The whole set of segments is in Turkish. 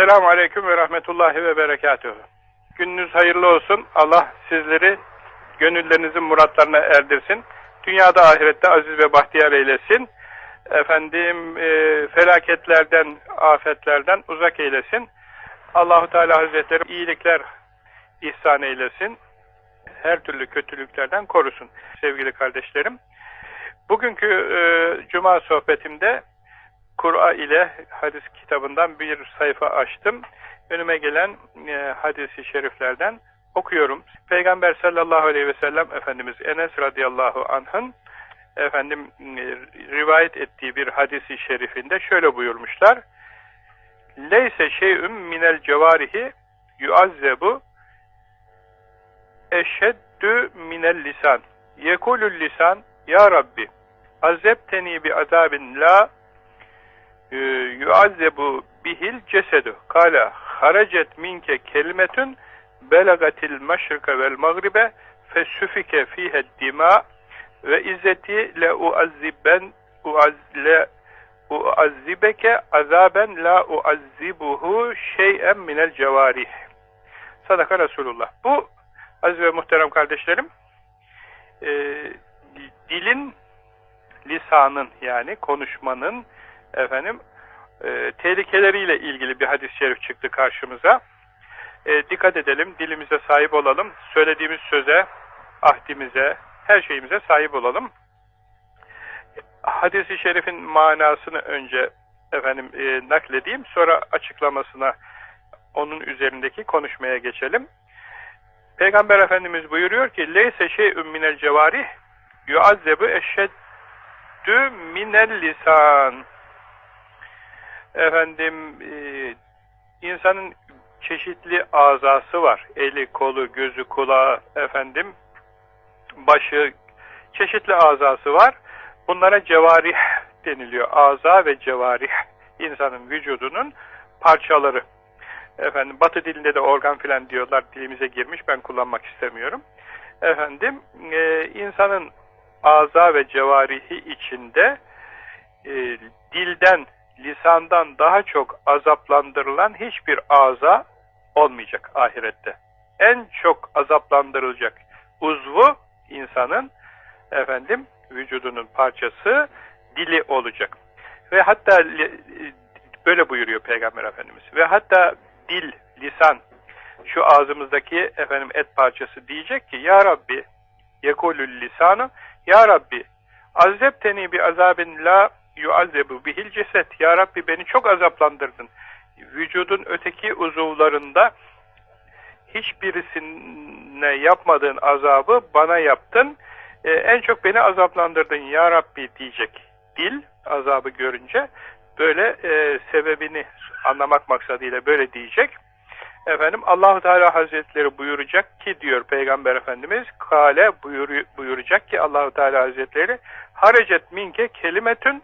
Esselamu Aleyküm ve Rahmetullahi ve Berekatuhu. Gününüz hayırlı olsun. Allah sizleri gönüllerinizin muratlarına erdirsin. Dünyada ahirette aziz ve bahtiyar eylesin. Efendim e, felaketlerden, afetlerden uzak eylesin. Allahu Teala Hazretleri iyilikler ihsan eylesin. Her türlü kötülüklerden korusun sevgili kardeşlerim. Bugünkü e, cuma sohbetimde Kur'a ile hadis kitabından bir sayfa açtım. Önüme gelen e, hadisi şeriflerden okuyorum. Peygamber sallallahu aleyhi ve sellem Efendimiz Enes radıyallahu anh'ın efendim e, rivayet ettiği bir hadisi şerifinde şöyle buyurmuşlar. Leyse şey'ün minel cevarihi yuazzebu eşeddü minel lisan. Yekulül lisan ya Rabbi azepteni bi azabin la yuazzebu bihil cesedu. Kala haracet minke kelimetün belagatil meşrike vel magribe fesüfike fihe dima ve izzeti le uazziben uazle uazzibeke azaben la uazzibuhu şey'en minel cevarih. Sadaka Resulullah. Bu aziz ve muhterem kardeşlerim e, dilin lisanın yani konuşmanın efendim e, tehlikeleriyle ilgili bir hadis-i şerif çıktı karşımıza. E, dikkat edelim, dilimize sahip olalım, söylediğimiz söze, ahdimize, her şeyimize sahip olalım. Hadis-i şerifin manasını önce efendim e, nakledeyim, sonra açıklamasına onun üzerindeki konuşmaya geçelim. Peygamber Efendimiz buyuruyor ki: "Leyse şey'ün minel cevarih yuazzebu eşeddü minel lisan." Efendim e, insanın çeşitli azası var. Eli, kolu, gözü, kulağı, efendim başı, çeşitli azası var. Bunlara cevarih deniliyor. Aza ve cevarih insanın vücudunun parçaları. Efendim Batı dilinde de organ filan diyorlar. Dilimize girmiş. Ben kullanmak istemiyorum. Efendim e, insanın aza ve cevarihi içinde e, dilden lisandan daha çok azaplandırılan hiçbir ağza olmayacak ahirette. En çok azaplandırılacak uzvu insanın efendim vücudunun parçası dili olacak. Ve hatta böyle buyuruyor Peygamber Efendimiz. Ve hatta dil, lisan şu ağzımızdaki efendim et parçası diyecek ki Ya Rabbi yekulül lisanı Ya Rabbi azepteni bi azabin la yuazzebu bihil ceset. Ya Rabbi beni çok azaplandırdın. Vücudun öteki uzuvlarında hiçbirisine yapmadığın azabı bana yaptın. Ee, en çok beni azaplandırdın ya Rabbi diyecek. Dil azabı görünce böyle e, sebebini anlamak maksadıyla böyle diyecek. Efendim Allahu Teala Hazretleri buyuracak ki diyor Peygamber Efendimiz kale buyur, buyuracak ki Allahu Teala Hazretleri harecet minke kelimetün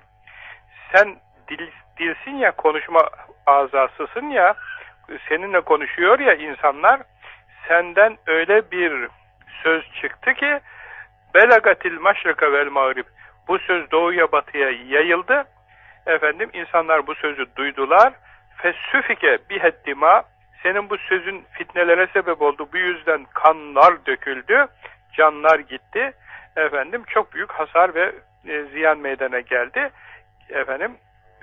sen dil, dilsin ya konuşma azasısın ya seninle konuşuyor ya insanlar senden öyle bir söz çıktı ki belagatil maşrika vel mağrib bu söz doğuya batıya yayıldı. Efendim insanlar bu sözü duydular. Fesüfike biheddima senin bu sözün fitnelere sebep oldu. Bu yüzden kanlar döküldü canlar gitti. Efendim çok büyük hasar ve e, ziyan meydana geldi efendim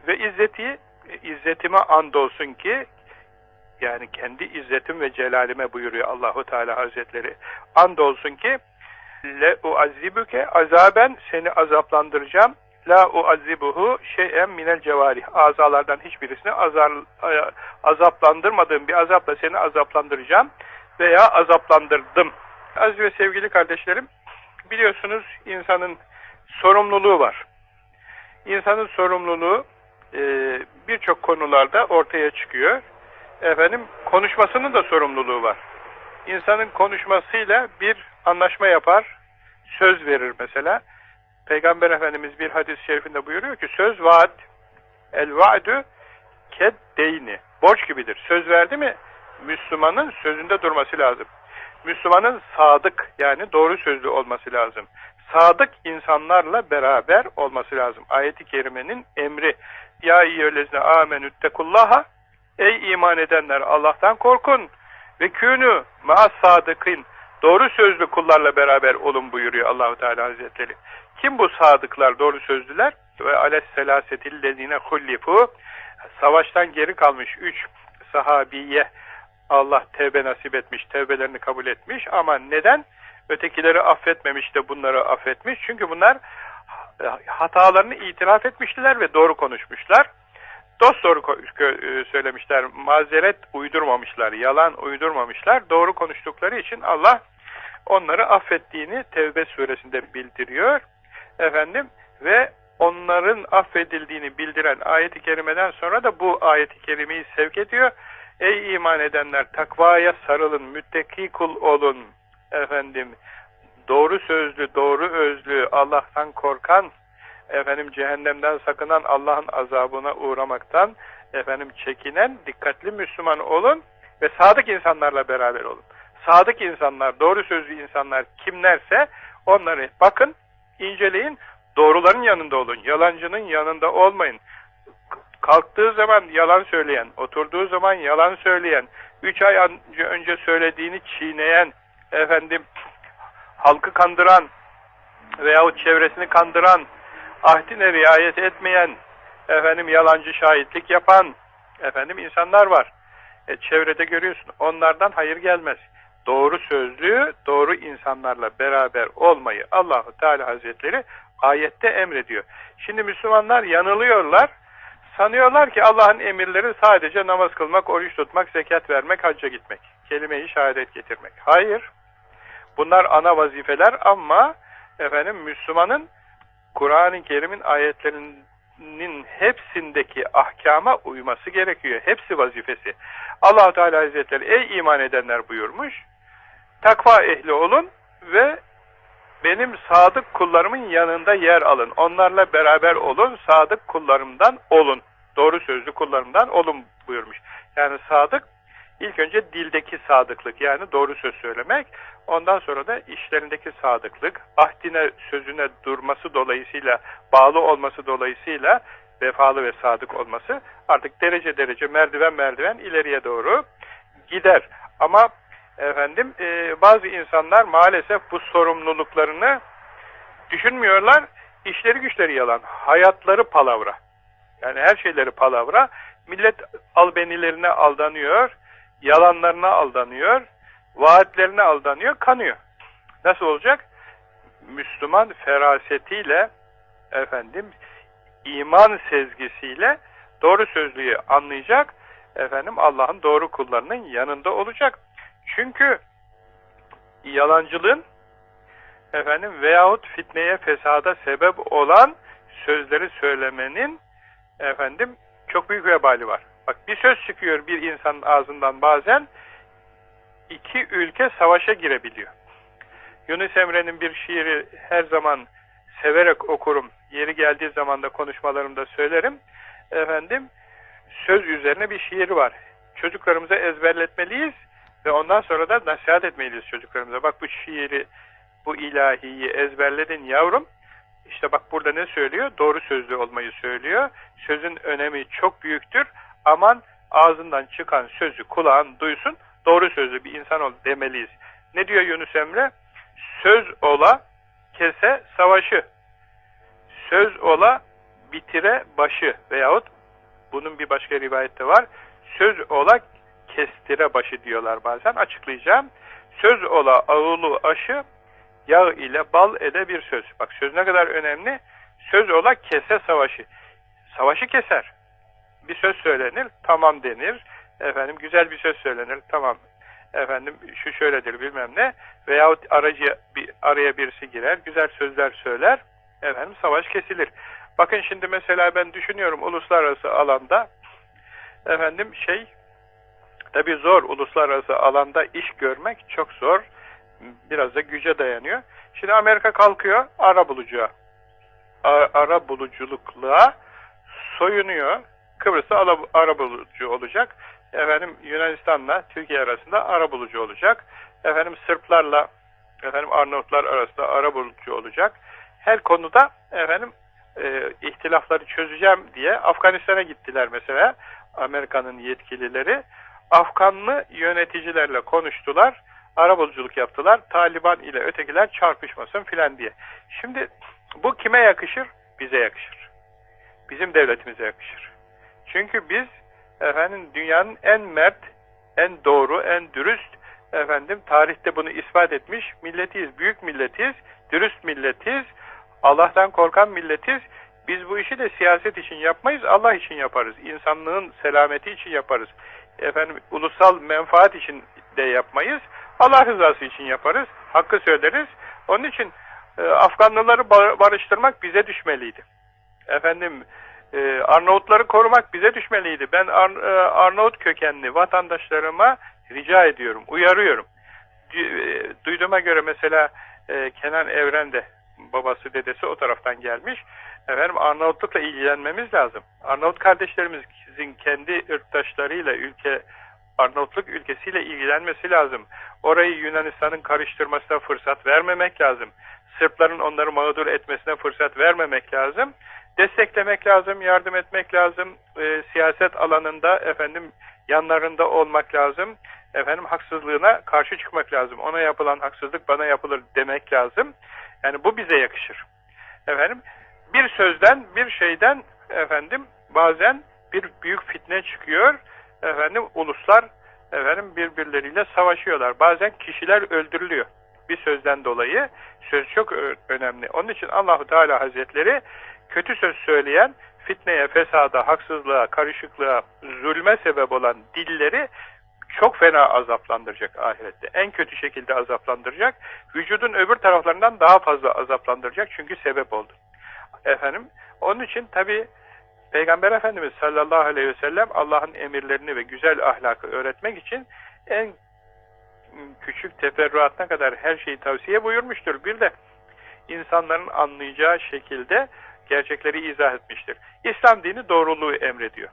ve izzeti izzetime andolsun ki yani kendi izzetim ve celalime buyuruyor Allahu Teala Hazretleri. Andolsun ki le uazzibuke azaben seni azaplandıracağım. La uazzibuhu şey'en minel cevarih. Azalardan hiçbirisini azar, azaplandırmadığım bir azapla seni azaplandıracağım veya azaplandırdım. Aziz ve sevgili kardeşlerim, biliyorsunuz insanın sorumluluğu var. İnsanın sorumluluğu e, birçok konularda ortaya çıkıyor. Efendim konuşmasının da sorumluluğu var. İnsanın konuşmasıyla bir anlaşma yapar, söz verir mesela. Peygamber Efendimiz bir hadis-i şerifinde buyuruyor ki söz vaat, el vaadü keddeyni. Borç gibidir. Söz verdi mi Müslümanın sözünde durması lazım. Müslümanın sadık yani doğru sözlü olması lazım sadık insanlarla beraber olması lazım. Ayet-i kerimenin emri ya eyyühellezine amenüttekullaha Ey iman edenler Allah'tan korkun. Ve künü maas sadıkın. Doğru sözlü kullarla beraber olun buyuruyor Allahu Teala Hazretleri. Kim bu sadıklar, doğru sözlüler? Ve aleyhisselasetillezine hullifu savaştan geri kalmış üç sahabiye Allah tevbe nasip etmiş, tevbelerini kabul etmiş ama neden? Ötekileri affetmemiş de bunları affetmiş. Çünkü bunlar hatalarını itiraf etmişler ve doğru konuşmuşlar. Dost doğru e, söylemişler, mazeret uydurmamışlar, yalan uydurmamışlar. Doğru konuştukları için Allah onları affettiğini Tevbe suresinde bildiriyor. Efendim ve onların affedildiğini bildiren ayeti kerimeden sonra da bu ayeti kerimeyi sevk ediyor. Ey iman edenler takvaya sarılın, müttaki kul olun. Efendim doğru sözlü, doğru özlü, Allah'tan korkan, efendim cehennemden sakınan, Allah'ın azabına uğramaktan efendim çekinen, dikkatli Müslüman olun ve sadık insanlarla beraber olun. Sadık insanlar, doğru sözlü insanlar kimlerse onları bakın, inceleyin, doğruların yanında olun, yalancının yanında olmayın. Kalktığı zaman yalan söyleyen, oturduğu zaman yalan söyleyen, üç ay önce söylediğini çiğneyen, efendim halkı kandıran veyahut çevresini kandıran, ahdine riayet etmeyen, efendim yalancı şahitlik yapan, efendim insanlar var. E, çevrede görüyorsun. Onlardan hayır gelmez. Doğru sözlü, doğru insanlarla beraber olmayı Allahu Teala Hazretleri ayette emrediyor. Şimdi Müslümanlar yanılıyorlar. Sanıyorlar ki Allah'ın emirleri sadece namaz kılmak, oruç tutmak, zekat vermek, hacca gitmek. Kelime-i şehadet getirmek. Hayır. Bunlar ana vazifeler ama efendim Müslümanın Kur'an-ı Kerim'in ayetlerinin hepsindeki ahkama uyması gerekiyor. Hepsi vazifesi. allah Teala Hazretleri ey iman edenler buyurmuş. Takva ehli olun ve benim sadık kullarımın yanında yer alın. Onlarla beraber olun, sadık kullarımdan olun. Doğru sözlü kullarımdan olun buyurmuş. Yani sadık ilk önce dildeki sadıklık yani doğru söz söylemek. Ondan sonra da işlerindeki sadıklık, ahdine, sözüne durması dolayısıyla, bağlı olması dolayısıyla vefalı ve sadık olması artık derece derece merdiven merdiven ileriye doğru gider. Ama efendim e, bazı insanlar maalesef bu sorumluluklarını düşünmüyorlar. İşleri güçleri yalan, hayatları palavra. Yani her şeyleri palavra. Millet albenilerine aldanıyor, yalanlarına aldanıyor, vaatlerine aldanıyor, kanıyor. Nasıl olacak? Müslüman ferasetiyle, efendim, iman sezgisiyle doğru sözlüğü anlayacak, efendim Allah'ın doğru kullarının yanında olacak. Çünkü yalancılığın efendim veyahut fitneye, fesada sebep olan sözleri söylemenin efendim çok büyük vebali var. Bak bir söz çıkıyor bir insanın ağzından bazen iki ülke savaşa girebiliyor. Yunus Emre'nin bir şiiri her zaman severek okurum. Yeri geldiği zaman da konuşmalarımda söylerim. Efendim söz üzerine bir şiir var. Çocuklarımıza ezberletmeliyiz ve ondan sonra da nasihat etmeliyiz çocuklarımıza. Bak bu şiiri, bu ilahiyi ezberledin yavrum. İşte bak burada ne söylüyor? Doğru sözlü olmayı söylüyor. Sözün önemi çok büyüktür. Aman ağzından çıkan sözü kulağın duysun, doğru sözlü bir insan ol demeliyiz. Ne diyor Yunus Emre? Söz ola kese savaşı. Söz ola bitire başı veyahut bunun bir başka rivayette var. Söz ola kestire başı diyorlar bazen. Açıklayacağım. Söz ola ağulu aşı yağ ile bal ede bir söz. Bak söz ne kadar önemli. Söz ola kese savaşı. Savaşı keser. Bir söz söylenir, tamam denir. Efendim güzel bir söz söylenir, tamam. Efendim şu şöyledir bilmem ne. Veyahut aracı bir araya birisi girer, güzel sözler söyler. Efendim savaş kesilir. Bakın şimdi mesela ben düşünüyorum uluslararası alanda efendim şey tabi zor uluslararası alanda iş görmek çok zor. Biraz da güce dayanıyor. Şimdi Amerika kalkıyor ara bulucuya. Ara buluculukla soyunuyor. Kıbrıs'ta ara bulucu olacak. Efendim Yunanistan'la Türkiye arasında ara bulucu olacak. Efendim Sırplarla efendim Arnavutlar arasında ara bulucu olacak. Her konuda efendim e, ihtilafları çözeceğim diye Afganistan'a gittiler mesela. Amerika'nın yetkilileri Afganlı yöneticilerle konuştular. Arabuluculuk yaptılar. Taliban ile ötekiler çarpışmasın filan diye. Şimdi bu kime yakışır? Bize yakışır. Bizim devletimize yakışır. Çünkü biz efendim dünyanın en mert, en doğru, en dürüst efendim tarihte bunu ispat etmiş milletiyiz. Büyük milletiyiz, dürüst milletiyiz, Allah'tan korkan milletiz. Biz bu işi de siyaset için yapmayız, Allah için yaparız. İnsanlığın selameti için yaparız. Efendim ulusal menfaat için de yapmayız. Allah rızası için yaparız. Hakkı söyleriz. Onun için e, Afganlıları barıştırmak bize düşmeliydi. Efendim e, Arnavutları korumak bize düşmeliydi. Ben Ar e, Arnavut kökenli vatandaşlarıma rica ediyorum, uyarıyorum. E, duyduğuma göre mesela e, Kenan Evren de babası dedesi o taraftan gelmiş. Efendim Arnavutlukla ilgilenmemiz lazım. Arnavut kardeşlerimizin kendi ırktaşlarıyla ülke Arnavutluk ülkesiyle ilgilenmesi lazım. Orayı Yunanistan'ın karıştırmasına fırsat vermemek lazım. Sırpların onları mağdur etmesine fırsat vermemek lazım. Desteklemek lazım, yardım etmek lazım. E, siyaset alanında efendim yanlarında olmak lazım. Efendim haksızlığına karşı çıkmak lazım. Ona yapılan haksızlık bana yapılır demek lazım. Yani bu bize yakışır. Efendim bir sözden, bir şeyden efendim bazen bir büyük fitne çıkıyor. Efendim uluslar efendim birbirleriyle savaşıyorlar. Bazen kişiler öldürülüyor. Bir sözden dolayı söz çok önemli. Onun için Allahu Teala Hazretleri kötü söz söyleyen fitneye, fesada, haksızlığa, karışıklığa, zulme sebep olan dilleri çok fena azaplandıracak ahirette. En kötü şekilde azaplandıracak. Vücudun öbür taraflarından daha fazla azaplandıracak çünkü sebep oldu. Efendim, onun için tabi Peygamber Efendimiz sallallahu aleyhi ve sellem Allah'ın emirlerini ve güzel ahlakı öğretmek için en küçük teferruatına kadar her şeyi tavsiye buyurmuştur. Bir de insanların anlayacağı şekilde gerçekleri izah etmiştir. İslam dini doğruluğu emrediyor.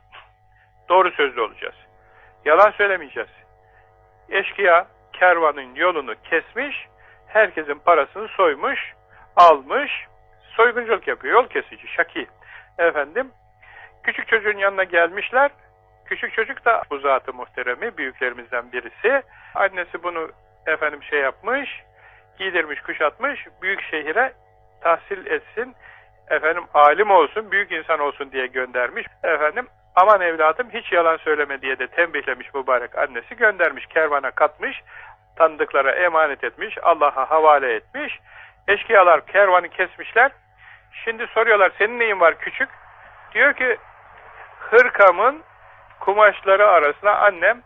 Doğru sözlü olacağız. Yalan söylemeyeceğiz. Eşkıya kervanın yolunu kesmiş, herkesin parasını soymuş, almış, soygunculuk yapıyor, yol kesici, şaki. Efendim, küçük çocuğun yanına gelmişler, küçük çocuk da bu zatı muhteremi, büyüklerimizden birisi. Annesi bunu efendim şey yapmış, giydirmiş, kuşatmış, büyük şehire tahsil etsin, efendim alim olsun, büyük insan olsun diye göndermiş. Efendim aman evladım hiç yalan söyleme diye de tembihlemiş mübarek annesi göndermiş, kervana katmış, tanıdıklara emanet etmiş, Allah'a havale etmiş. Eşkıyalar kervanı kesmişler. Şimdi soruyorlar senin neyin var küçük? Diyor ki hırkamın kumaşları arasına annem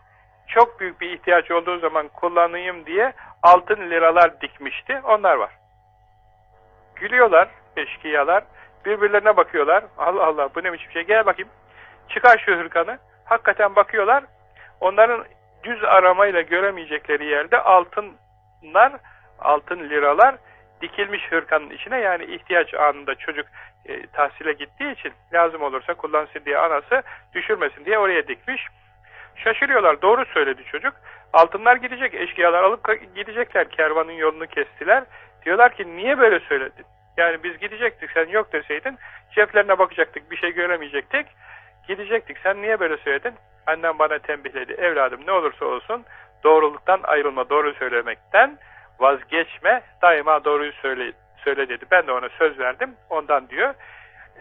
çok büyük bir ihtiyaç olduğu zaman kullanayım diye altın liralar dikmişti. Onlar var. Gülüyorlar eşkıyalar. Birbirlerine bakıyorlar. Allah Allah bu ne biçim şey. Gel bakayım. Çıkar şu hırkanı. Hakikaten bakıyorlar. Onların düz aramayla göremeyecekleri yerde altınlar, altın liralar dikilmiş hırkanın içine. Yani ihtiyaç anında çocuk e, tahsile gittiği için lazım olursa kullansın diye anası düşürmesin diye oraya dikmiş. Şaşırıyorlar. Doğru söyledi çocuk. Altınlar gidecek. Eşkıyalar alıp gidecekler. Kervanın yolunu kestiler. Diyorlar ki niye böyle söyledin? Yani biz gidecektik sen yok deseydin ceplerine bakacaktık bir şey göremeyecektik. Gidecektik sen niye böyle söyledin? Annem bana tembihledi evladım ne olursa olsun doğruluktan ayrılma doğru söylemekten vazgeçme daima doğruyu söyle, söyle dedi. Ben de ona söz verdim ondan diyor.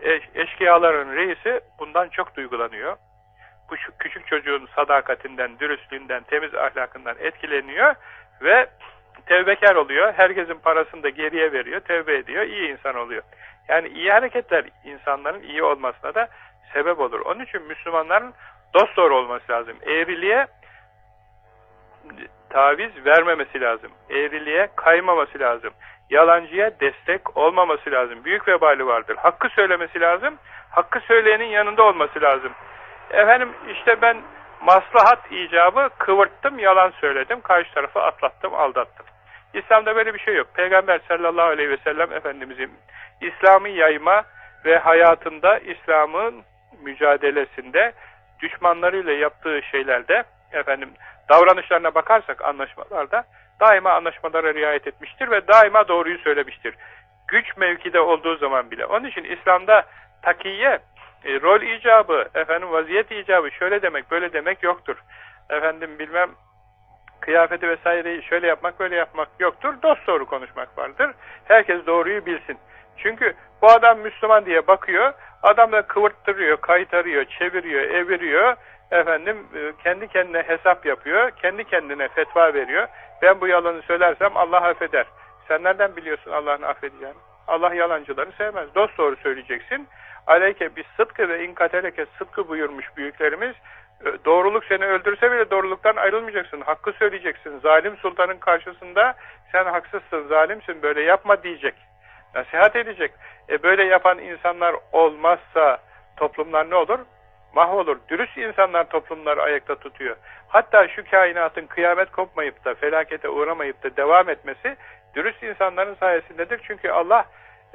E, eşkıyaların reisi bundan çok duygulanıyor. Bu küçük çocuğun sadakatinden, dürüstlüğünden, temiz ahlakından etkileniyor ve tevbekar oluyor. Herkesin parasını da geriye veriyor. Tevbe ediyor. iyi insan oluyor. Yani iyi hareketler insanların iyi olmasına da sebep olur. Onun için Müslümanların dost doğru olması lazım. Eğriliğe taviz vermemesi lazım. Eğriliğe kaymaması lazım. Yalancıya destek olmaması lazım. Büyük vebali vardır. Hakkı söylemesi lazım. Hakkı söyleyenin yanında olması lazım. Efendim işte ben maslahat icabı kıvırttım, yalan söyledim, karşı tarafı atlattım, aldattım. İslam'da böyle bir şey yok. Peygamber sallallahu aleyhi ve sellem Efendimizin İslam'ı yayma ve hayatında İslam'ın mücadelesinde düşmanlarıyla yaptığı şeylerde efendim davranışlarına bakarsak anlaşmalarda daima anlaşmalara riayet etmiştir ve daima doğruyu söylemiştir. Güç mevkide olduğu zaman bile. Onun için İslam'da takiye E, rol icabı, efendim vaziyet icabı şöyle demek, böyle demek yoktur. Efendim bilmem kıyafeti vesaireyi şöyle yapmak, böyle yapmak yoktur. Dost doğru konuşmak vardır. Herkes doğruyu bilsin. Çünkü bu adam Müslüman diye bakıyor, adam da kıvırttırıyor, kaytarıyor, çeviriyor, eviriyor, efendim e, kendi kendine hesap yapıyor, kendi kendine fetva veriyor. Ben bu yalanı söylersem Allah affeder. Sen nereden biliyorsun Allah'ın affedeceğini? Allah yalancıları sevmez. Dost doğru söyleyeceksin. Aleyke biz sıdkı ve inkateleke sıdkı buyurmuş büyüklerimiz. Doğruluk seni öldürse bile doğruluktan ayrılmayacaksın. Hakkı söyleyeceksin. Zalim sultanın karşısında sen haksızsın, zalimsin, böyle yapma diyecek. Nasihat edecek. E böyle yapan insanlar olmazsa toplumlar ne olur? Mahvolur. Dürüst insanlar toplumları ayakta tutuyor. Hatta şu kainatın kıyamet kopmayıp da felakete uğramayıp da devam etmesi dürüst insanların sayesindedir. Çünkü Allah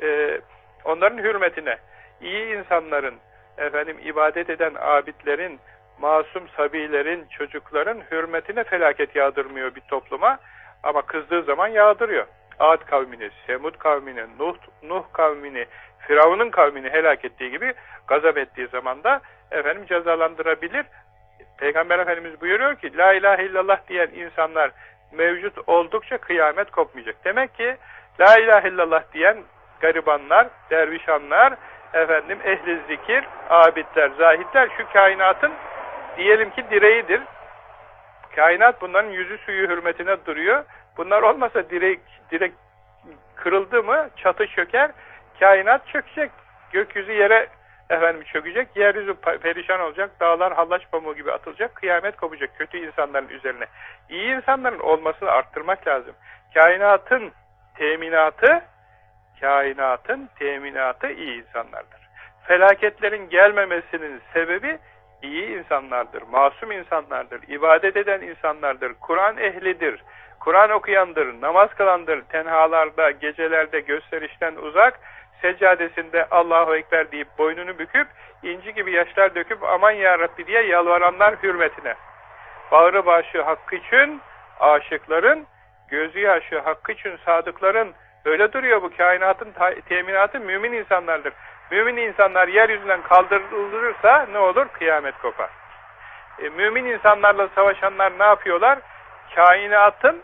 e, onların hürmetine iyi insanların, efendim ibadet eden abidlerin, masum sabilerin, çocukların hürmetine felaket yağdırmıyor bir topluma. Ama kızdığı zaman yağdırıyor. Ad kavmini, Semud kavmini, Nuh, Nuh kavmini, Firavun'un kavmini helak ettiği gibi gazap ettiği zaman da efendim cezalandırabilir. Peygamber Efendimiz buyuruyor ki La ilahe illallah diyen insanlar mevcut oldukça kıyamet kopmayacak. Demek ki La ilahe illallah diyen garibanlar, dervişanlar, efendim ehli zikir, abidler, zahitler şu kainatın diyelim ki direğidir. Kainat bunların yüzü suyu hürmetine duruyor. Bunlar olmasa direk, direk kırıldı mı çatı çöker, kainat çökecek. Gökyüzü yere efendim çökecek, yeryüzü perişan olacak, dağlar hallaç pamuğu gibi atılacak, kıyamet kopacak kötü insanların üzerine. İyi insanların olmasını arttırmak lazım. Kainatın teminatı, kainatın teminatı iyi insanlardır. Felaketlerin gelmemesinin sebebi iyi insanlardır, masum insanlardır, ibadet eden insanlardır, Kur'an ehlidir, Kur'an okuyandır, namaz kılandır, tenhalarda, gecelerde gösterişten uzak, seccadesinde Allahu Ekber deyip boynunu büküp, inci gibi yaşlar döküp aman ya Rabbi diye yalvaranlar hürmetine. Bağrı başı hakkı için aşıkların, gözü yaşı hakkı için sadıkların, öyle duruyor bu kainatın teminatı mümin insanlardır. Mümin insanlar yeryüzünden kaldırılırsa ne olur? Kıyamet kopar. E, mümin insanlarla savaşanlar ne yapıyorlar? Kainatın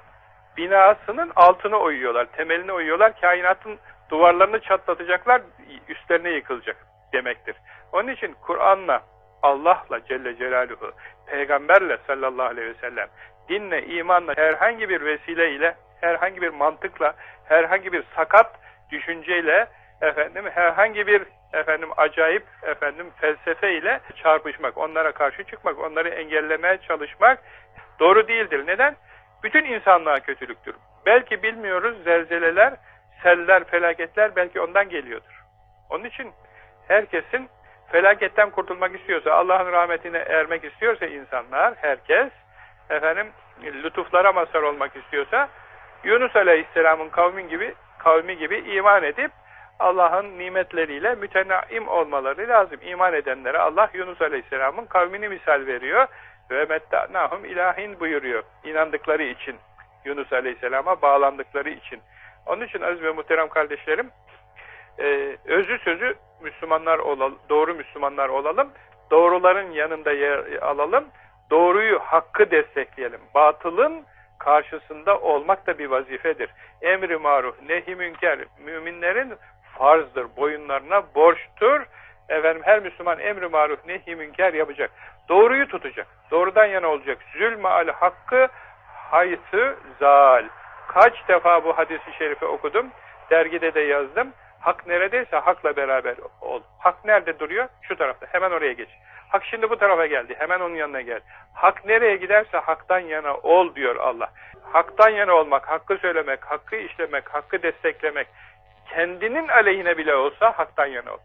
binasının altını oyuyorlar, temelini oyuyorlar. Kainatın duvarlarını çatlatacaklar, üstlerine yıkılacak demektir. Onun için Kur'an'la, Allah'la Celle Celaluhu, Peygamberle sallallahu aleyhi ve sellem, dinle, imanla, herhangi bir vesileyle, herhangi bir mantıkla, herhangi bir sakat düşünceyle, efendim herhangi bir efendim acayip efendim felsefe ile çarpışmak, onlara karşı çıkmak, onları engellemeye çalışmak doğru değildir. Neden? Bütün insanlığa kötülüktür. Belki bilmiyoruz zelzeleler, seller, felaketler belki ondan geliyordur. Onun için herkesin felaketten kurtulmak istiyorsa, Allah'ın rahmetine ermek istiyorsa insanlar, herkes efendim lütuflara mazhar olmak istiyorsa Yunus Aleyhisselam'ın kavmin gibi kavmi gibi iman edip Allah'ın nimetleriyle mütenaim olmaları lazım. İman edenlere Allah Yunus Aleyhisselam'ın kavmini misal veriyor ve metta'nahum ilahin buyuruyor. İnandıkları için, Yunus Aleyhisselam'a bağlandıkları için. Onun için aziz ve muhterem kardeşlerim, e, özü sözü Müslümanlar olalım, doğru Müslümanlar olalım, doğruların yanında yer alalım, doğruyu, hakkı destekleyelim. Batılın karşısında olmak da bir vazifedir. Emri maruf, nehi münker, müminlerin farzdır, boyunlarına borçtur. Efendim her Müslüman emri maruf, nehi münker yapacak. Doğruyu tutacak. Doğrudan yana olacak. Zülme al hakkı haytı zal. Kaç defa bu hadisi şerifi okudum. Dergide de yazdım. Hak neredeyse hakla beraber ol. Hak nerede duruyor? Şu tarafta. Hemen oraya geç. Hak şimdi bu tarafa geldi. Hemen onun yanına gel. Hak nereye giderse haktan yana ol diyor Allah. Haktan yana olmak, hakkı söylemek, hakkı işlemek, hakkı desteklemek, kendinin aleyhine bile olsa haktan yana ol.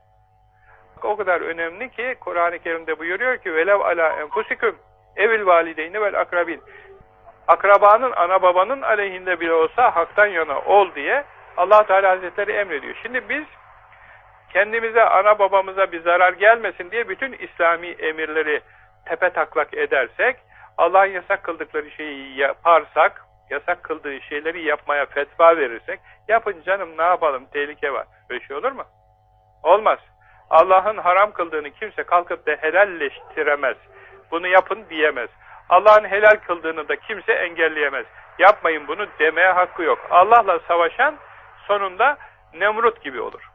O kadar önemli ki Kur'an-ı Kerim'de buyuruyor ki velev ala enfusikum evil valideyni vel akrabin akrabanın, ana babanın aleyhinde bile olsa haktan yana ol diye allah Teala Hazretleri emrediyor. Şimdi biz kendimize, ana babamıza bir zarar gelmesin diye bütün İslami emirleri tepe taklak edersek, Allah'ın yasak kıldıkları şeyi yaparsak, yasak kıldığı şeyleri yapmaya fetva verirsek, yapın canım ne yapalım tehlike var. Böyle şey olur mu? Olmaz. Allah'ın haram kıldığını kimse kalkıp da helalleştiremez. Bunu yapın diyemez. Allah'ın helal kıldığını da kimse engelleyemez. Yapmayın bunu demeye hakkı yok. Allah'la savaşan sonunda Nemrut gibi olur.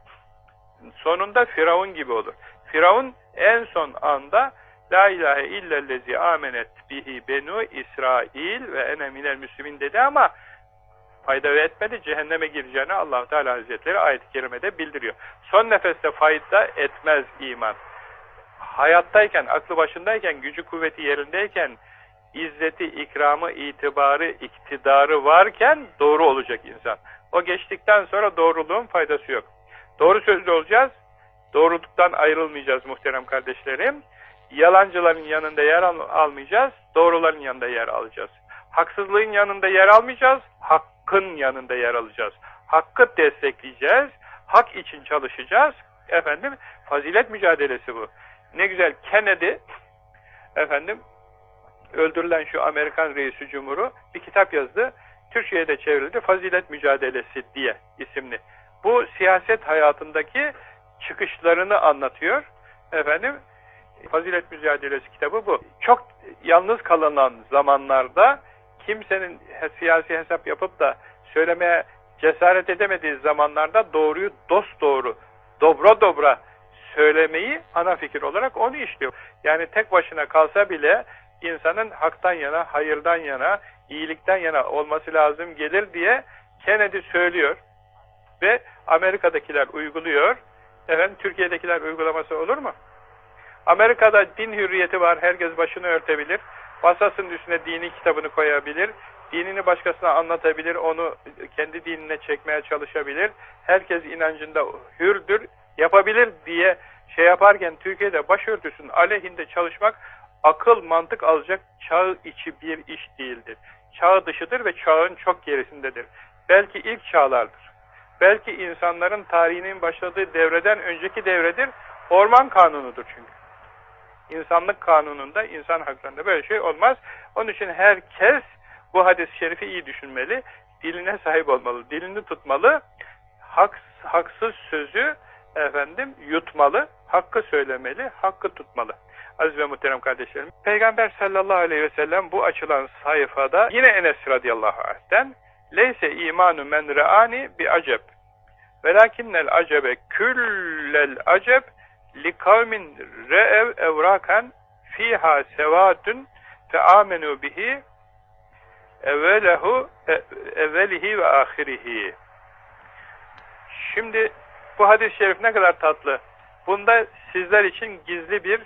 Sonunda Firavun gibi olur. Firavun en son anda La ilahe illellezi amenet bihi benu İsrail ve ene minel müslümin dedi ama fayda etmedi. Cehenneme gireceğini allah Teala Hazretleri ayet-i kerimede bildiriyor. Son nefeste fayda etmez iman. Hayattayken, aklı başındayken, gücü kuvveti yerindeyken, izzeti, ikramı, itibarı, iktidarı varken doğru olacak insan. O geçtikten sonra doğruluğun faydası yok. Doğru sözlü olacağız, doğruluktan ayrılmayacağız muhterem kardeşlerim. Yalancıların yanında yer al almayacağız, doğruların yanında yer alacağız. Haksızlığın yanında yer almayacağız, hakkın yanında yer alacağız. Hakkı destekleyeceğiz, hak için çalışacağız. Efendim, fazilet mücadelesi bu. Ne güzel Kennedy, efendim, öldürülen şu Amerikan reisi cumhuru bir kitap yazdı. Türkçe'ye de çevrildi. Fazilet Mücadelesi diye isimli. Bu siyaset hayatındaki çıkışlarını anlatıyor. Efendim, Fazilet Mücadelesi kitabı bu. Çok yalnız kalınan zamanlarda kimsenin siyasi hesap yapıp da söylemeye cesaret edemediği zamanlarda doğruyu dost doğru, dobra dobra söylemeyi ana fikir olarak onu işliyor. Yani tek başına kalsa bile insanın haktan yana, hayırdan yana, iyilikten yana olması lazım gelir diye Kennedy söylüyor. Ve Amerika'dakiler uyguluyor. Efendim Türkiye'dekiler uygulaması olur mu? Amerika'da din hürriyeti var. Herkes başını örtebilir. Masasının üstüne dini kitabını koyabilir. Dinini başkasına anlatabilir. Onu kendi dinine çekmeye çalışabilir. Herkes inancında hürdür. Yapabilir diye şey yaparken Türkiye'de başörtüsünün aleyhinde çalışmak akıl mantık alacak çağ içi bir iş değildir. Çağ dışıdır ve çağın çok gerisindedir. Belki ilk çağlardır. Belki insanların tarihinin başladığı devreden önceki devredir. Orman kanunudur çünkü. İnsanlık kanununda, insan haklarında böyle şey olmaz. Onun için herkes bu hadis-i şerifi iyi düşünmeli. Diline sahip olmalı, dilini tutmalı. Hak, haksız sözü efendim yutmalı, hakkı söylemeli, hakkı tutmalı. Aziz ve muhterem kardeşlerim. Peygamber sallallahu aleyhi ve sellem bu açılan sayfada yine Enes radıyallahu anh'ten Leyse imanu men re'ani bi acep. Velakinnel acebe küllel acep li kavmin re'ev evrakan fiha sevadun fe amenu bihi evvelehu evvelihi ve ahirihi. Şimdi bu hadis-i şerif ne kadar tatlı. Bunda sizler için gizli bir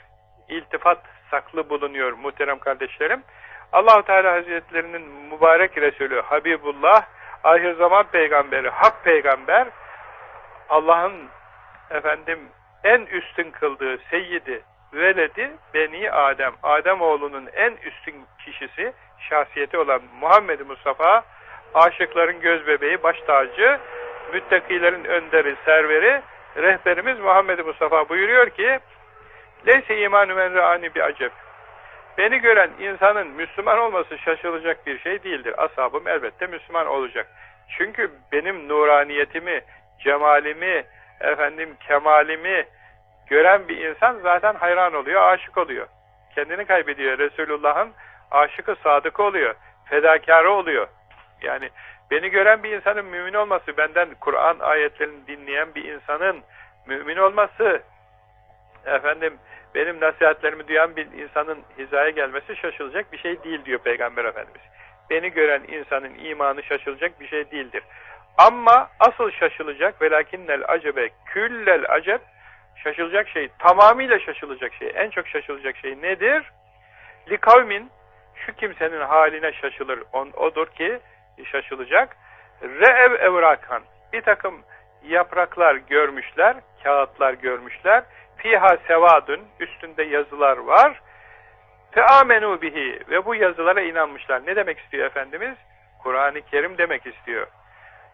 iltifat saklı bulunuyor muhterem kardeşlerim. Allahu Teala Hazretlerinin mübarek Resulü Habibullah, ahir zaman peygamberi, hak peygamber, Allah'ın efendim en üstün kıldığı seyyidi, veledi, beni Adem, Adem oğlunun en üstün kişisi, şahsiyeti olan Muhammed Mustafa, aşıkların göz bebeği, baş tacı, müttakilerin önderi, serveri, rehberimiz Muhammed Mustafa buyuruyor ki, Leyse imanü men re'ani bir acep. Beni gören insanın Müslüman olması şaşılacak bir şey değildir. Ashabım elbette Müslüman olacak. Çünkü benim nuraniyetimi, cemalimi, efendim kemalimi gören bir insan zaten hayran oluyor, aşık oluyor. Kendini kaybediyor. Resulullah'ın aşıkı sadık oluyor. Fedakarı oluyor. Yani beni gören bir insanın mümin olması, benden Kur'an ayetlerini dinleyen bir insanın mümin olması, efendim benim nasihatlerimi duyan bir insanın hizaya gelmesi şaşılacak bir şey değil diyor Peygamber Efendimiz. Beni gören insanın imanı şaşılacak bir şey değildir. Ama asıl şaşılacak velakinnel acebe küllel aceb şaşılacak şey, tamamıyla şaşılacak şey, en çok şaşılacak şey nedir? Li kavmin şu kimsenin haline şaşılır. On, odur ki şaşılacak. Re'ev evrakan bir takım yapraklar görmüşler, kağıtlar görmüşler fiha sevadun üstünde yazılar var. Fe amenu bihi ve bu yazılara inanmışlar. Ne demek istiyor Efendimiz? Kur'an-ı Kerim demek istiyor.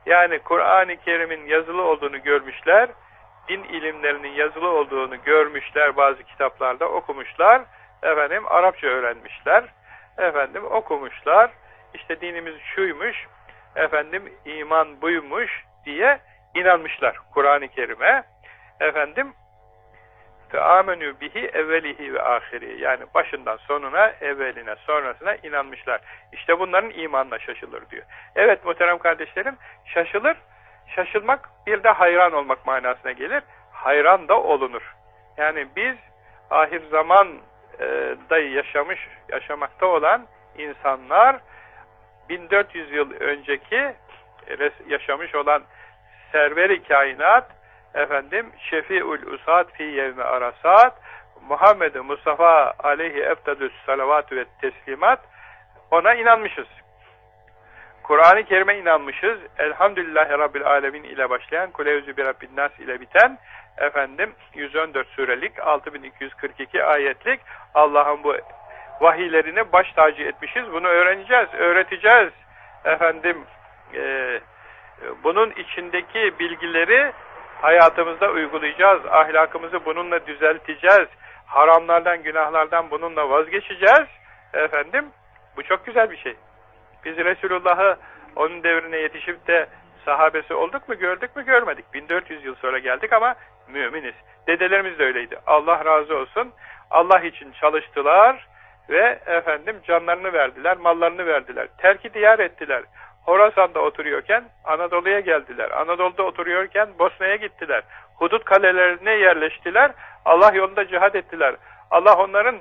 Yani Kur'an-ı Kerim'in yazılı olduğunu görmüşler, din ilimlerinin yazılı olduğunu görmüşler bazı kitaplarda okumuşlar, efendim Arapça öğrenmişler, efendim okumuşlar, işte dinimiz şuymuş, efendim iman buymuş diye inanmışlar Kur'an-ı Kerim'e. Efendim ve amenü bihi evvelihi ve ahiri. Yani başından sonuna, evveline, sonrasına inanmışlar. İşte bunların imanla şaşılır diyor. Evet muhterem kardeşlerim, şaşılır. Şaşılmak bir de hayran olmak manasına gelir. Hayran da olunur. Yani biz ahir zaman da yaşamış, yaşamakta olan insanlar 1400 yıl önceki yaşamış olan serveri kainat efendim Şefi'ül Usat fi yevmi arasat Muhammed Mustafa aleyhi efdadü salavatü ve teslimat ona inanmışız. Kur'an-ı Kerim'e inanmışız. Elhamdülillahi Rabbil Alemin ile başlayan Kuleyüzü bir Rabbin Nas ile biten efendim 114 surelik 6242 ayetlik Allah'ın bu vahiylerini baş tacı etmişiz. Bunu öğreneceğiz, öğreteceğiz. Efendim e, bunun içindeki bilgileri hayatımızda uygulayacağız. Ahlakımızı bununla düzelteceğiz. Haramlardan, günahlardan bununla vazgeçeceğiz. Efendim bu çok güzel bir şey. Biz Resulullah'ı onun devrine yetişip de sahabesi olduk mu gördük mü görmedik. 1400 yıl sonra geldik ama müminiz. Dedelerimiz de öyleydi. Allah razı olsun. Allah için çalıştılar ve efendim canlarını verdiler, mallarını verdiler. Terki diyar ettiler. Horasan'da oturuyorken Anadolu'ya geldiler. Anadolu'da oturuyorken Bosna'ya gittiler. Hudut kalelerine yerleştiler. Allah yolunda cihad ettiler. Allah onların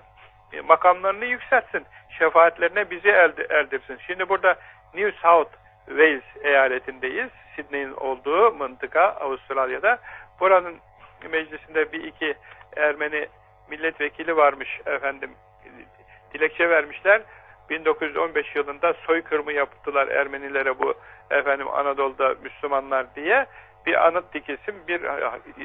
makamlarını yükseltsin. Şefaatlerine bizi erdirsin. Şimdi burada New South Wales eyaletindeyiz. Sydney'in olduğu mıntıka Avustralya'da. Buranın meclisinde bir iki Ermeni milletvekili varmış efendim. Dilekçe vermişler. 1915 yılında soykırımı yaptılar Ermenilere bu efendim Anadolu'da Müslümanlar diye bir anıt dikilsin bir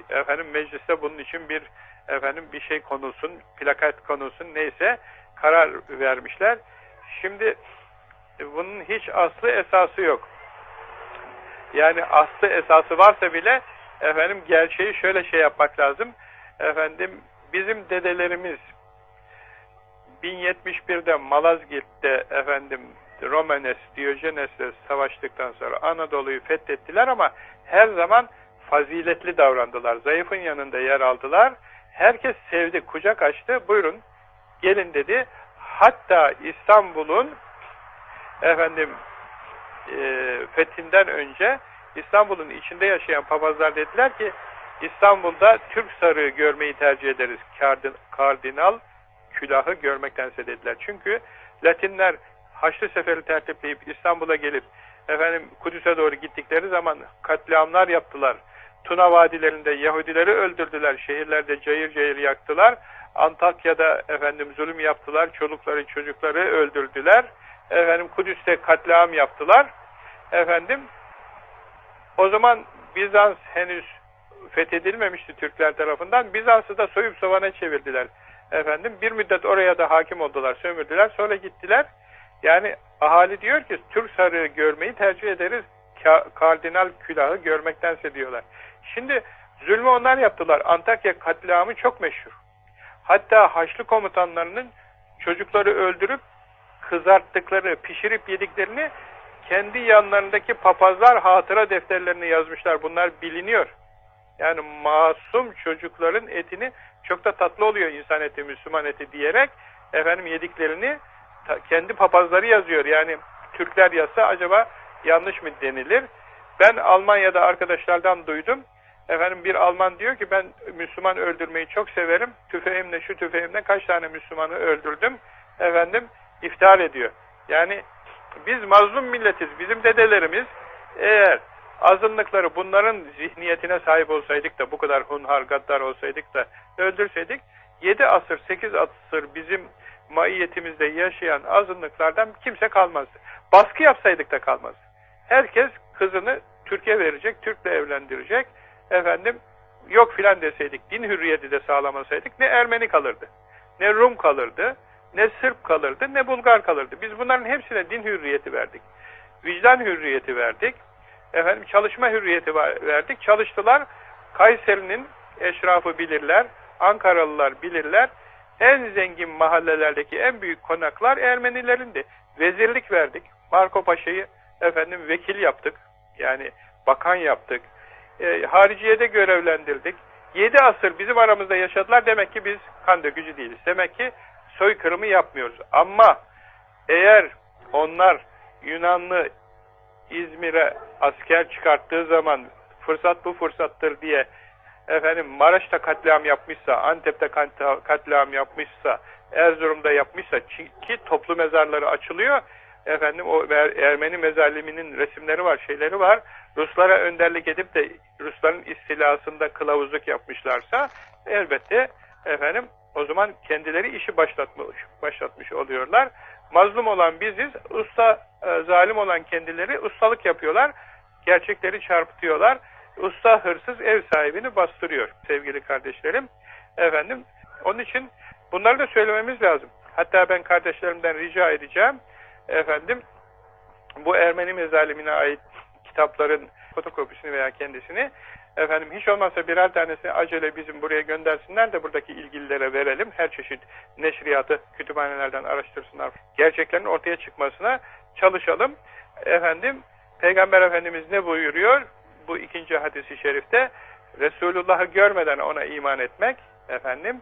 efendim mecliste bunun için bir efendim bir şey konulsun plakat konulsun neyse karar vermişler. Şimdi bunun hiç aslı esası yok. Yani aslı esası varsa bile efendim gerçeği şöyle şey yapmak lazım. Efendim bizim dedelerimiz 1071'de Malazgirt'te efendim Romanes, Diyojenes'le savaştıktan sonra Anadolu'yu fethettiler ama her zaman faziletli davrandılar. Zayıfın yanında yer aldılar. Herkes sevdi, kucak açtı. Buyurun, gelin dedi. Hatta İstanbul'un efendim e, fethinden önce İstanbul'un içinde yaşayan papazlar dediler ki İstanbul'da Türk sarığı görmeyi tercih ederiz. Kardinal külahı görmektense dediler. Çünkü Latinler Haçlı Seferi tertipleyip İstanbul'a gelip efendim Kudüs'e doğru gittikleri zaman katliamlar yaptılar. Tuna vadilerinde Yahudileri öldürdüler. Şehirlerde cayır cayır yaktılar. Antakya'da efendim zulüm yaptılar. Çolukları çocukları öldürdüler. Efendim Kudüs'te katliam yaptılar. Efendim o zaman Bizans henüz fethedilmemişti Türkler tarafından. Bizans'ı da soyup sovana çevirdiler. Efendim bir müddet oraya da hakim oldular, sömürdüler. Sonra gittiler. Yani ahali diyor ki Türk sarığı görmeyi tercih ederiz. Kardinal külahı görmektense diyorlar. Şimdi zulmü onlar yaptılar. Antakya katliamı çok meşhur. Hatta Haçlı komutanlarının çocukları öldürüp kızarttıkları, pişirip yediklerini kendi yanlarındaki papazlar hatıra defterlerini yazmışlar. Bunlar biliniyor. Yani masum çocukların etini çok da tatlı oluyor insan eti, Müslüman eti diyerek efendim yediklerini kendi papazları yazıyor. Yani Türkler yazsa acaba yanlış mı denilir? Ben Almanya'da arkadaşlardan duydum. Efendim bir Alman diyor ki ben Müslüman öldürmeyi çok severim. Tüfeğimle şu tüfeğimle kaç tane Müslümanı öldürdüm. Efendim iftihar ediyor. Yani biz mazlum milletiz. Bizim dedelerimiz eğer azınlıkları bunların zihniyetine sahip olsaydık da bu kadar hunhar gaddar olsaydık da öldürseydik 7 asır 8 asır bizim maiyetimizde yaşayan azınlıklardan kimse kalmazdı. Baskı yapsaydık da kalmazdı. Herkes kızını Türkiye verecek, Türk'le evlendirecek. Efendim yok filan deseydik, din hürriyeti de sağlamasaydık ne Ermeni kalırdı, ne Rum kalırdı, ne Sırp kalırdı, ne Bulgar kalırdı. Biz bunların hepsine din hürriyeti verdik. Vicdan hürriyeti verdik. Efendim çalışma hürriyeti verdik. Çalıştılar. Kayseri'nin eşrafı bilirler. Ankaralılar bilirler. En zengin mahallelerdeki en büyük konaklar Ermenilerindi. Vezirlik verdik. Marco Paşa'yı efendim vekil yaptık. Yani bakan yaptık. E, hariciyede görevlendirdik. Yedi asır bizim aramızda yaşadılar. Demek ki biz kan dökücü değiliz. Demek ki soykırımı yapmıyoruz. Ama eğer onlar Yunanlı İzmir'e asker çıkarttığı zaman fırsat bu fırsattır diye efendim Maraş'ta katliam yapmışsa, Antep'te katliam yapmışsa, Erzurum'da yapmışsa ki toplu mezarları açılıyor. Efendim o Ermeni mezaliminin resimleri var, şeyleri var. Ruslara önderlik edip de Rusların istilasında kılavuzluk yapmışlarsa elbette efendim o zaman kendileri işi başlatmış, başlatmış oluyorlar. Mazlum olan biziz, usta e, zalim olan kendileri ustalık yapıyorlar. Gerçekleri çarpıtıyorlar. Usta hırsız ev sahibini bastırıyor sevgili kardeşlerim. Efendim onun için bunları da söylememiz lazım. Hatta ben kardeşlerimden rica edeceğim. Efendim bu Ermeni mezalimine ait kitapların fotokopisini veya kendisini efendim hiç olmazsa birer tanesini acele bizim buraya göndersinler de buradaki ilgililere verelim. Her çeşit neşriyatı kütüphanelerden araştırsınlar. Gerçeklerin ortaya çıkmasına çalışalım. Efendim Peygamber Efendimiz ne buyuruyor? Bu ikinci hadisi şerifte Resulullah'ı görmeden ona iman etmek efendim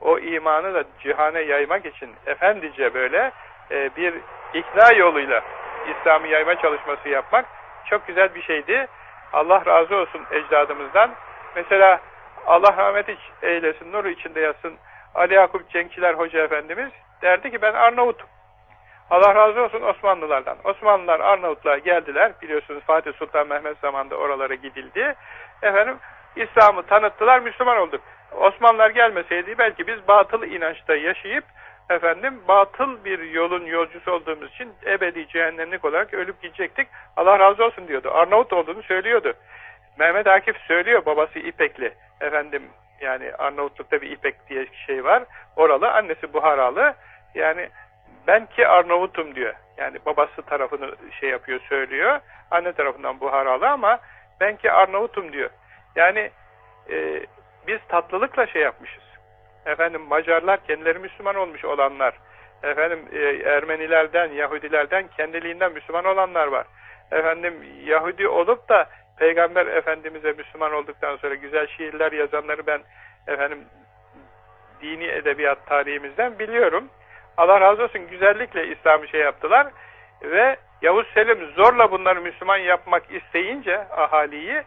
o imanı da cihane yaymak için efendice böyle e, bir ikna yoluyla İslam'ı yayma çalışması yapmak çok güzel bir şeydi. Allah razı olsun ecdadımızdan. Mesela Allah rahmet eylesin, nuru içinde yatsın. Ali Yakup Cenkçiler Hoca Efendimiz derdi ki ben Arnavut'um. Allah razı olsun Osmanlılardan. Osmanlılar Arnavutluğa geldiler. Biliyorsunuz Fatih Sultan Mehmet zamanında oralara gidildi. Efendim İslam'ı tanıttılar, Müslüman olduk. Osmanlılar gelmeseydi belki biz batıl inançta yaşayıp efendim batıl bir yolun yolcusu olduğumuz için ebedi cehennemlik olarak ölüp gidecektik. Allah razı olsun diyordu. Arnavut olduğunu söylüyordu. Mehmet Akif söylüyor babası İpekli. Efendim yani Arnavutluk'ta bir İpek diye şey var. Oralı annesi Buharalı. Yani ben ki Arnavut'um diyor. Yani babası tarafını şey yapıyor söylüyor. Anne tarafından Buharalı ama ben ki Arnavut'um diyor. Yani e, biz tatlılıkla şey yapmışız. Efendim Macarlar kendileri Müslüman olmuş olanlar. Efendim e, Ermenilerden, Yahudilerden kendiliğinden Müslüman olanlar var. Efendim Yahudi olup da Peygamber Efendimiz'e Müslüman olduktan sonra güzel şiirler yazanları ben efendim dini edebiyat tarihimizden biliyorum. Allah razı olsun güzellikle İslam'ı şey yaptılar ve Yavuz Selim zorla bunları Müslüman yapmak isteyince ahaliyi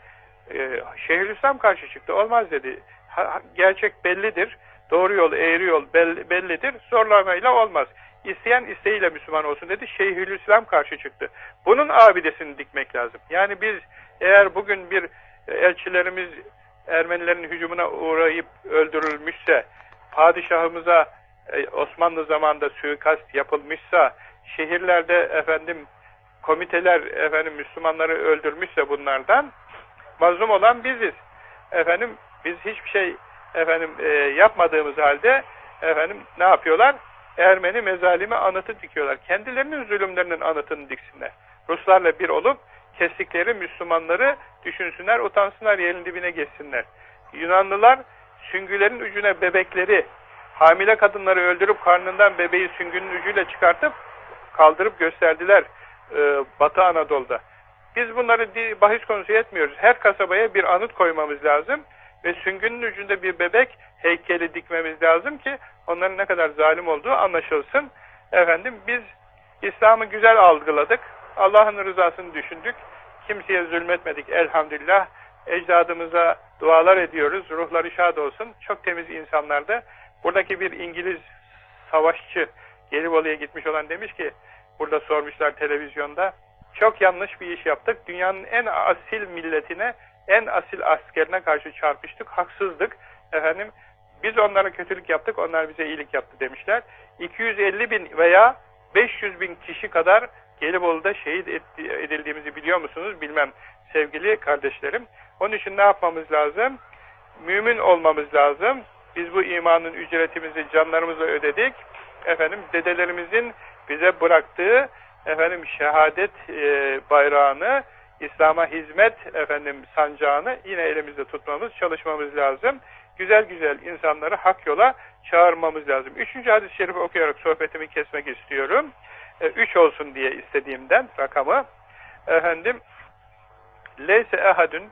e, Şeyhülislam karşı çıktı. Olmaz dedi. Ha, gerçek bellidir. Doğru yol, eğri yol bellidir. Zorlamayla olmaz. İsteyen isteğiyle Müslüman olsun dedi. Şeyhülislam karşı çıktı. Bunun abidesini dikmek lazım. Yani biz eğer bugün bir elçilerimiz Ermenilerin hücumuna uğrayıp öldürülmüşse, padişahımıza Osmanlı zamanında suikast yapılmışsa, şehirlerde efendim komiteler efendim Müslümanları öldürmüşse bunlardan mazlum olan biziz. Efendim biz hiçbir şey efendim e, yapmadığımız halde efendim ne yapıyorlar? Ermeni mezalimi anıtı dikiyorlar. Kendilerinin zulümlerinin anıtını diksinler. Ruslarla bir olup kestikleri Müslümanları düşünsünler, utansınlar, yerin dibine geçsinler. Yunanlılar süngülerin ucuna bebekleri, hamile kadınları öldürüp karnından bebeği süngünün ucuyla çıkartıp kaldırıp gösterdiler e, Batı Anadolu'da. Biz bunları bahis konusu etmiyoruz. Her kasabaya bir anıt koymamız lazım ve süngünün ucunda bir bebek heykeli dikmemiz lazım ki onların ne kadar zalim olduğu anlaşılsın. Efendim biz İslam'ı güzel algıladık. Allah'ın rızasını düşündük. Kimseye zulmetmedik elhamdülillah. Ecdadımıza dualar ediyoruz. Ruhları şad olsun. Çok temiz insanlardı. Buradaki bir İngiliz savaşçı Gelibolu'ya gitmiş olan demiş ki burada sormuşlar televizyonda çok yanlış bir iş yaptık. Dünyanın en asil milletine en asil askerine karşı çarpıştık, haksızdık. Efendim, biz onlara kötülük yaptık, onlar bize iyilik yaptı demişler. 250 bin veya 500 bin kişi kadar Gelibolu'da şehit edildiğimizi biliyor musunuz? Bilmem sevgili kardeşlerim. Onun için ne yapmamız lazım? Mümin olmamız lazım. Biz bu imanın ücretimizi canlarımızla ödedik. Efendim dedelerimizin bize bıraktığı efendim şehadet e, bayrağını İslam'a hizmet efendim sancağını yine elimizde tutmamız, çalışmamız lazım. Güzel güzel insanları hak yola çağırmamız lazım. Üçüncü hadis-i şerifi okuyarak sohbetimi kesmek istiyorum. E, üç olsun diye istediğimden rakamı. Efendim, Leyse ehadün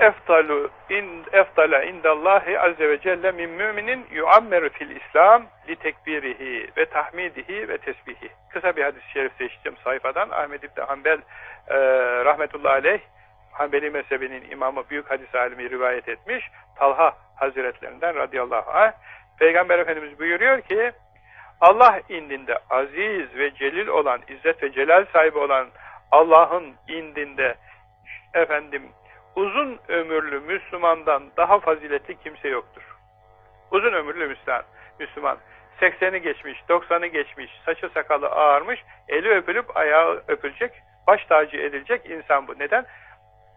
eftalu in eftala indallahi azze ve celle min müminin yuammeru fil İslam li tekbirihi ve tahmidihi ve tesbihi. Kısa bir hadis-i şerif seçtim sayfadan. Ahmed İbni Hanbel e, rahmetullahi aleyh Hanbeli mezhebinin imamı büyük hadis alimi rivayet etmiş. Talha Hazretlerinden radıyallahu anh. Peygamber Efendimiz buyuruyor ki Allah indinde aziz ve celil olan, izzet ve celal sahibi olan Allah'ın indinde efendim uzun ömürlü Müslümandan daha faziletli kimse yoktur. Uzun ömürlü Müslüman. Müslüman. 80'i geçmiş, 90'ı geçmiş, saçı sakalı ağarmış, eli öpülüp ayağı öpülecek, baş tacı edilecek insan bu. Neden?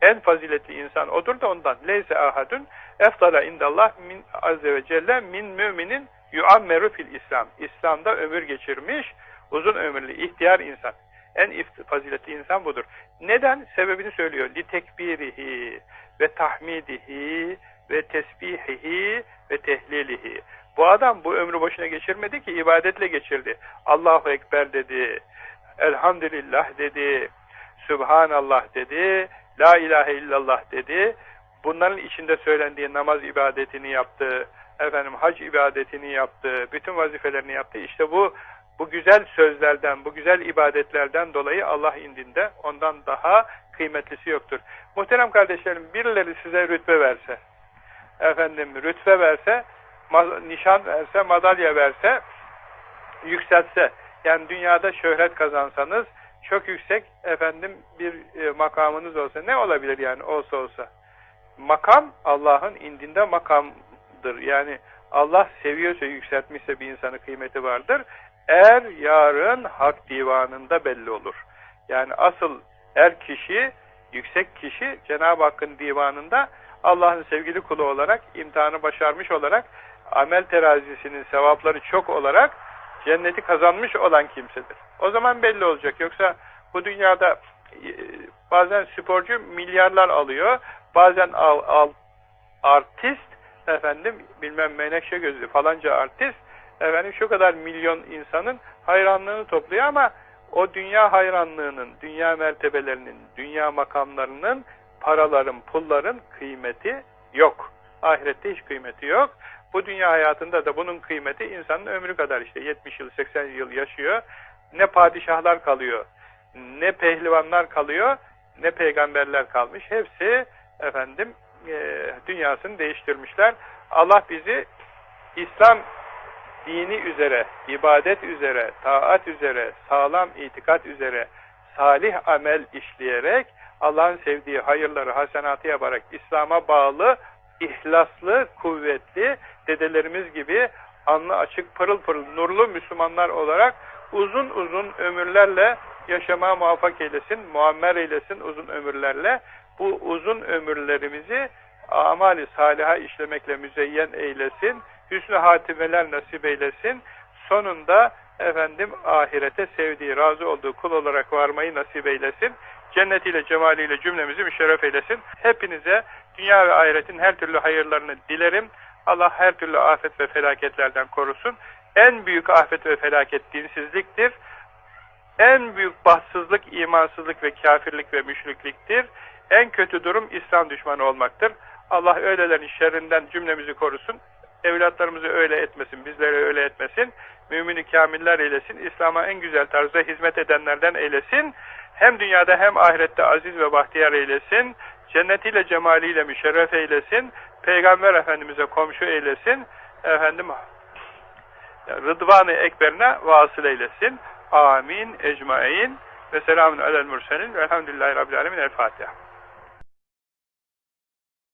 En faziletli insan odur da ondan. Leyse ahadun eftala indallah min azze ve celle min müminin yuammeru fil İslam. İslam'da ömür geçirmiş, uzun ömürlü, ihtiyar insan. En faziletli insan budur. Neden? Sebebini söylüyor. Li tekbirihi ve tahmidihi ve tesbihihi ve tehlilihi. Bu adam bu ömrü boşuna geçirmedi ki ibadetle geçirdi. Allahu Ekber dedi, Elhamdülillah dedi, Sübhanallah dedi, La ilahe illallah dedi. Bunların içinde söylendiği namaz ibadetini yaptı, efendim hac ibadetini yaptı, bütün vazifelerini yaptı. İşte bu bu güzel sözlerden, bu güzel ibadetlerden dolayı Allah indinde ondan daha kıymetlisi yoktur. Muhterem kardeşlerim birileri size rütbe verse, efendim rütbe verse, nişan verse, madalya verse, yükseltse, yani dünyada şöhret kazansanız, çok yüksek efendim bir e, makamınız olsa ne olabilir yani olsa olsa. Makam Allah'ın indinde makamdır. Yani Allah seviyorsa yükseltmişse bir insanın kıymeti vardır. Er yarın hak divanında belli olur. Yani asıl er kişi, yüksek kişi Cenab-ı Hakk'ın divanında Allah'ın sevgili kulu olarak, imtihanı başarmış olarak, amel terazisinin sevapları çok olarak cenneti kazanmış olan kimsedir. O zaman belli olacak. Yoksa bu dünyada e, bazen sporcu milyarlar alıyor, bazen al, al, artist, efendim bilmem menekşe gözlü falanca artist, efendim şu kadar milyon insanın hayranlığını topluyor ama o dünya hayranlığının, dünya mertebelerinin, dünya makamlarının, paraların, pulların kıymeti yok. Ahirette hiç kıymeti yok. Bu dünya hayatında da bunun kıymeti insanın ömrü kadar işte 70 yıl, 80 yıl yaşıyor. Ne padişahlar kalıyor, ne pehlivanlar kalıyor, ne peygamberler kalmış. Hepsi efendim e, dünyasını değiştirmişler. Allah bizi İslam dini üzere, ibadet üzere, taat üzere, sağlam itikat üzere, salih amel işleyerek, Allah'ın sevdiği hayırları, hasenatı yaparak İslam'a bağlı, ihlaslı, kuvvetli, dedelerimiz gibi anlı açık, pırıl pırıl, nurlu Müslümanlar olarak uzun uzun ömürlerle yaşamaya muvaffak eylesin, muammer eylesin uzun ömürlerle. Bu uzun ömürlerimizi amali saliha işlemekle müzeyyen eylesin hüsnü hatimeler nasip eylesin. Sonunda efendim ahirete sevdiği, razı olduğu kul olarak varmayı nasip eylesin. Cennetiyle, cemaliyle cümlemizi müşerref eylesin. Hepinize dünya ve ahiretin her türlü hayırlarını dilerim. Allah her türlü afet ve felaketlerden korusun. En büyük afet ve felaket dinsizliktir. En büyük bahtsızlık, imansızlık ve kafirlik ve müşrikliktir. En kötü durum İslam düşmanı olmaktır. Allah öylelerin şerrinden cümlemizi korusun. Evlatlarımızı öyle etmesin, bizleri öyle etmesin. Mümini kamiller eylesin. İslam'a en güzel tarzda hizmet edenlerden eylesin. Hem dünyada hem ahirette aziz ve bahtiyar eylesin. Cennetiyle, cemaliyle müşerref eylesin. Peygamber Efendimiz'e komşu eylesin. Efendim Rıdvan-ı Ekber'ine vasıl eylesin. Amin. Ecmain. Ve selamun alel mürselin. Velhamdülillahi Rabbil Alemin. El Fatiha.